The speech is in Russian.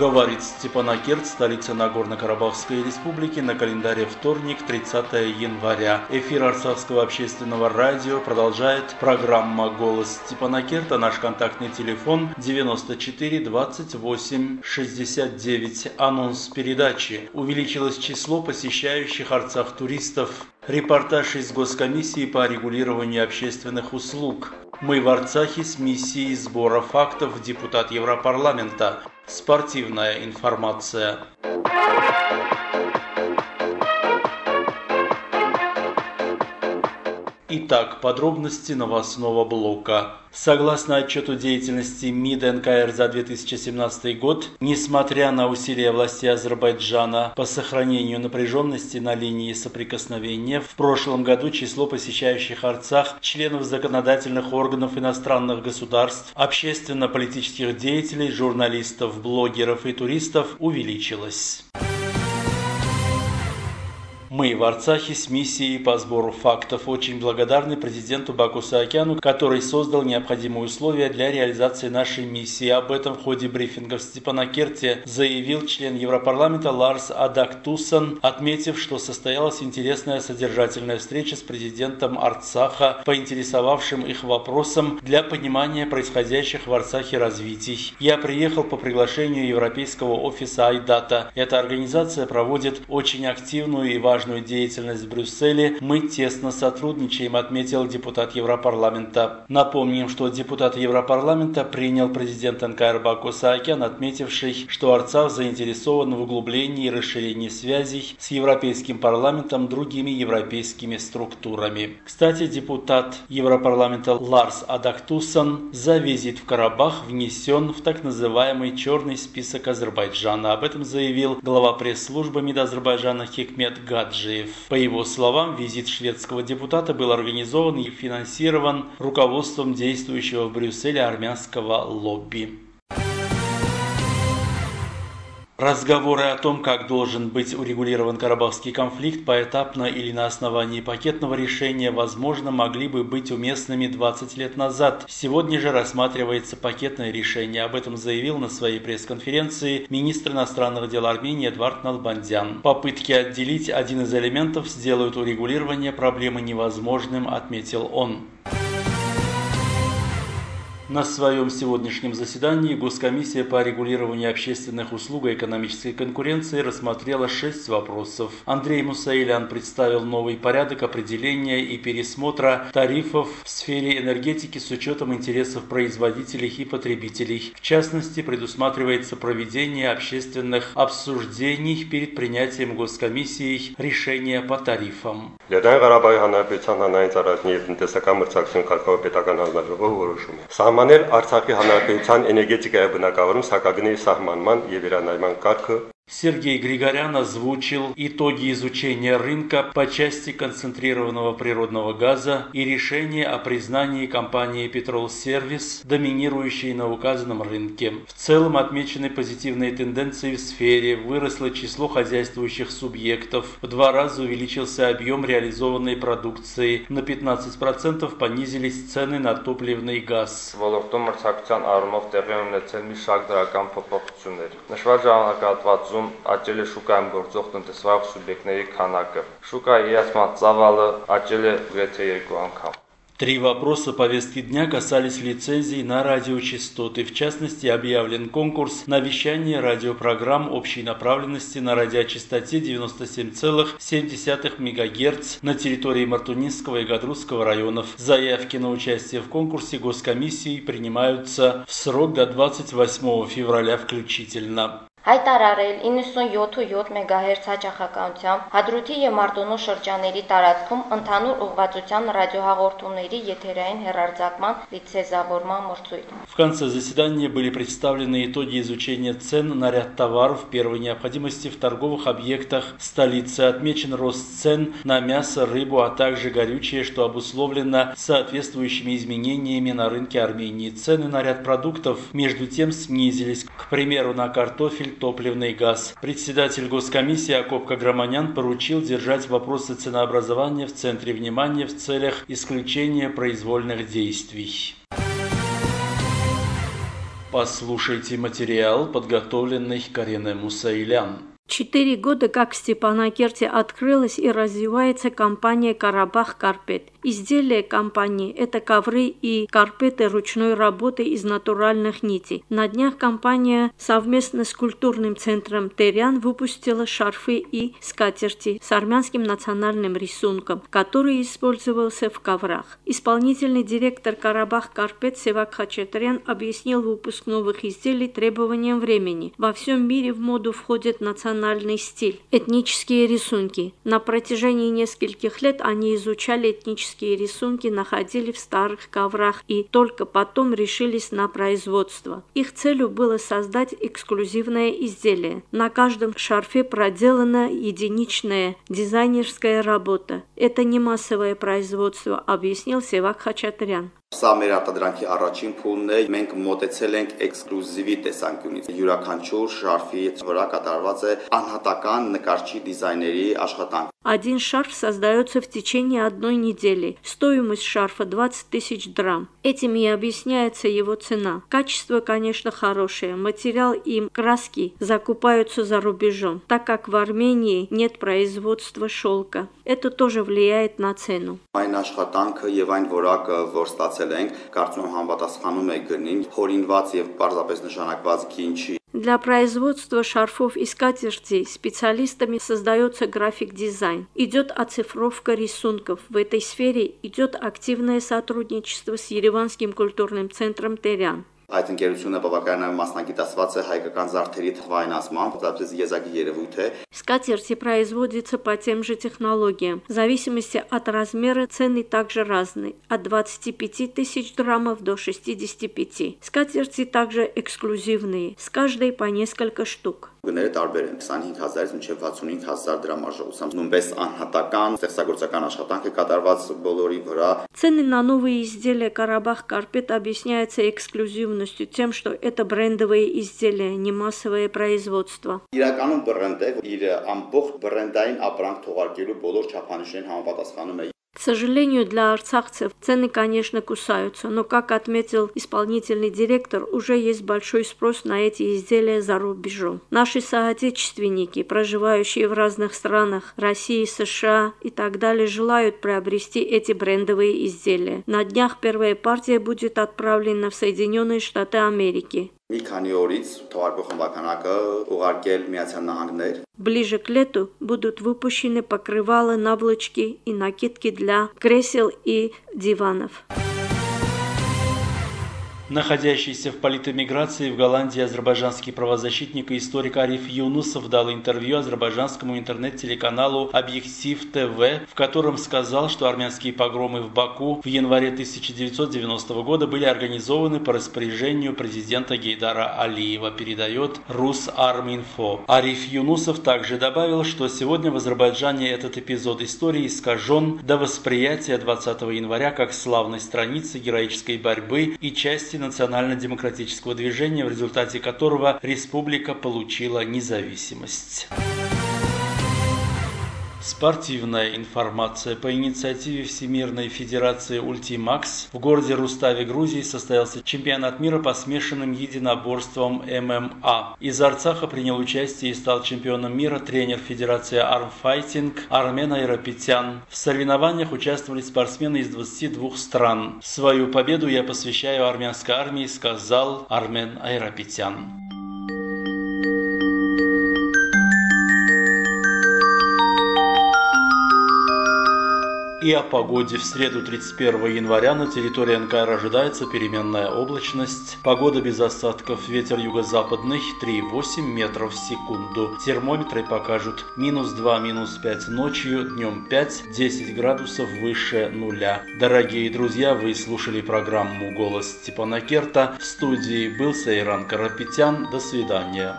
Говорит Степанакерт, столица Нагорно-Карабахской республики, на календаре вторник, 30 января. Эфир Арцахского общественного радио продолжает программа «Голос Степанакерта». Наш контактный телефон 94 28 69. Анонс передачи. Увеличилось число посещающих Арцах туристов. Репортаж из Госкомиссии по регулированию общественных услуг. Мы в Арцахе с миссией сбора фактов депутат Европарламента. Спортивная информация. Итак, подробности новостного блока. Согласно отчету деятельности МИД НКР за 2017 год, несмотря на усилия власти Азербайджана по сохранению напряженности на линии соприкосновения, в прошлом году число посещающих Арцах членов законодательных органов иностранных государств, общественно-политических деятелей, журналистов, блогеров и туристов увеличилось. Мы в Арцахе с миссией по сбору фактов очень благодарны президенту Баку Саакяну, который создал необходимые условия для реализации нашей миссии. Об этом в ходе брифинга в Степанакерте заявил член Европарламента Ларс Адактусан, отметив, что состоялась интересная содержательная встреча с президентом Арцаха, поинтересовавшим их вопросом для понимания происходящих в Арцахе развитий. Я приехал по приглашению Европейского офиса Айдата. Эта организация проводит очень активную и важную важную деятельность в Брюсселе, мы тесно сотрудничаем, отметил депутат Европарламента. Напомним, что депутат Европарламента принял президент НКР Баку Саакян, отметивший, что Арцах заинтересован в углублении и расширении связей с Европейским парламентом другими европейскими структурами. Кстати, депутат Европарламента Ларс Адактусан за визит в Карабах внесен в так называемый черный список Азербайджана. Об этом заявил глава пресс-службы МИД Азербайджана Хикмет Гад. Гаджиев. По его словам, визит шведского депутата был организован и финансирован руководством действующего в Брюсселе армянского лобби. Разговоры о том, как должен быть урегулирован карабахский конфликт поэтапно или на основании пакетного решения, возможно, могли бы быть уместными 20 лет назад. Сегодня же рассматривается пакетное решение. Об этом заявил на своей пресс-конференции министр иностранных дел Армении Эдвард Налбандян. Попытки отделить один из элементов сделают урегулирование проблемы невозможным, отметил он. На своем сегодняшнем заседании Госкомиссия по регулированию общественных услуг и экономической конкуренции рассмотрела шесть вопросов. Андрей Мусаилян представил новый порядок определения и пересмотра тарифов в сфере энергетики с учетом интересов производителей и потребителей. В частности, предусматривается проведение общественных обсуждений перед принятием Госкомиссией решения по тарифам. Լեռնային Ղարաբաղի Հանրապետության հանրային ծառայության եւ տնտեսական մրցակցություն կարգավորապետական հանձնաժողովը որոշում է սահմանել Արցախի Հանրապետության էներգետիկայի բնակավարում սակագների սահմանման եւ վերանայման կարգը Сергей Григорян озвучил итоги изучения рынка по части концентрированного природного газа и решение о признании компании Service, доминирующей на указанном рынке. В целом отмечены позитивные тенденции в сфере, выросло число хозяйствующих субъектов, в два раза увеличился объем реализованной продукции, на 15% понизились цены на топливный газ տարածում աճել է շուկայում գործող տնտեսվարող սուբյեկտների քանակը։ Շուկայի իրացման ծավալը աճել է գրեթե 2 անգամ։ Три вопроса повестки дня касались лицензий на радиочастоты. В частности, объявлен конкурс на вещание радиопрограмм общей направленности на радиочастоте 97,7 МГц на территории Мартунинского и Гадрусского районов. Заявки на участие в конкурсе Госкомиссией принимаются в срок до 28 февраля включительно. Հայտարարել 97.7 մեգահերց հաճախականությամբ Հադրութի եւ Մարտոնու շրջաների տարածքում ընդհանուր ուղղվածության ռադիոհաղորդումների եթերային հերարձակման լիցենզավորման մրցույթ։ В конце заседания были представлены итоги изучения цен на ряд товаров первой необходимости в торговых объектах столицы. Отмечен рост цен на мясо, рыбу, а также горючее, что обусловлено соответствующими изменениями на рынке Армении. Цены на ряд продуктов между тем снизились. К примеру, на картофель топливный газ. Председатель Госкомиссии Акоп Каграманян поручил держать вопросы ценообразования в центре внимания в целях исключения произвольных действий. Послушайте материал, подготовленный Кариной Мусаилян. Четыре года как в Степанакерте открылась и развивается компания «Карабах Карпет». Изделия компании – это ковры и карпеты ручной работы из натуральных нитей. На днях компания совместно с культурным центром «Терян» выпустила шарфы и скатерти с армянским национальным рисунком, который использовался в коврах. Исполнительный директор «Карабах Карпет» Севак Хачатрян объяснил выпуск новых изделий требованиям времени. Во всем мире в моду входит национальный стиль, этнические рисунки. На протяжении нескольких лет они изучали этнические рисунки, находили в старых коврах и только потом решились на производство. Их целью было создать эксклюзивное изделие. На каждом шарфе проделана единичная дизайнерская работа. Это не массовое производство, объяснил Севак Хачатрян. Սա մեր արտադրանքի առաջին փուլն է։ Մենք մոտեցել ենք էքսկլյուզիվի տեսանկյունից։ Յուրաքանչյուր շարֆի վրա կատարված է անհատական նկարչի դիզայների աշխատանք։ Один шарф создается в течение одной недели. Стоимость шарфа 20 тысяч драм. Этим и объясняется его цена. Качество, конечно, хорошее. Материал и краски закупаются за рубежом, так как в Армении нет производства шелка. Это тоже влияет на цену. Այն աշխատանքը եւ այն որակը, որ ստացել ենք, կարծում եմ համապատասխանում է գնին, հորինված եւ պարզապես նշանակված գինչի Для производства шарфов и скатертей специалистами создается график-дизайн. Идет оцифровка рисунков. В этой сфере идет активное сотрудничество с Ереванским культурным центром «Терян». Այդ ընկերությունը բավականին մասնագիտացված է հայկական զարդերի թվայնացմամբ, դեպս եզակի երևույթ է։ Скатерти производятся по тем же технологиям. В зависимости от размера цены также разные, от 25 тысяч драмов до 65. Скатерти также эксклюзивные, с каждой по несколько штук. Գները տարբեր են 25000-ից մինչև 65000 դրամ արժողությամբ։ Նույնպես անհատական ստեղծագործական աշխատանք է կատարված բոլորի վրա։ Цены на новые изделия Карабах Карпет объясняются эксклюзивностью тем, что это брендовые изделия, не массовое производство. Իրականում բրենդ է, իր ամբողջ բրենդային ապրանք թողարկելու բոլոր չափանիշներին համապատասխանում է К сожалению, для арцахцев цены, конечно, кусаются, но, как отметил исполнительный директор, уже есть большой спрос на эти изделия за рубежом. Наши соотечественники, проживающие в разных странах, России, США и так далее, желают приобрести эти брендовые изделия. На днях первая партия будет отправлена в Соединенные Штаты Америки. Մի քանի օրից թվարկող խմբականակը ուղարկել Միացյալ Նահանգներ Ближе к лету будут выпущены покрывала, наволочки и накидки для кресел и диванов. Находящийся в политэмиграции в Голландии азербайджанский правозащитник и историк Ариф Юнусов дал интервью азербайджанскому интернет-телеканалу «Объектив ТВ», в котором сказал, что армянские погромы в Баку в январе 1990 года были организованы по распоряжению президента Гейдара Алиева, передает Русарминфо. Ариф Юнусов также добавил, что сегодня в Азербайджане этот эпизод истории искажен до восприятия 20 января как славной страницы героической борьбы и части национально-демократического движения, в результате которого республика получила независимость. Спортивная информация. По инициативе Всемирной Федерации Ультимакс в городе Руставе, Грузии состоялся чемпионат мира по смешанным единоборствам ММА. Из Арцаха принял участие и стал чемпионом мира тренер Федерации Армфайтинг Армен Айрапетян. В соревнованиях участвовали спортсмены из 22 стран. Свою победу я посвящаю армянской армии, сказал Армен Айрапетян. И о погоде. В среду 31 января на территории НКР ожидается переменная облачность. Погода без осадков. Ветер юго-западный 3,8 метров в секунду. Термометры покажут минус 2, минус 5 ночью, днем 5, 10 градусов выше нуля. Дорогие друзья, вы слушали программу «Голос Степана Керта». В студии был Сайран Карапетян. До свидания.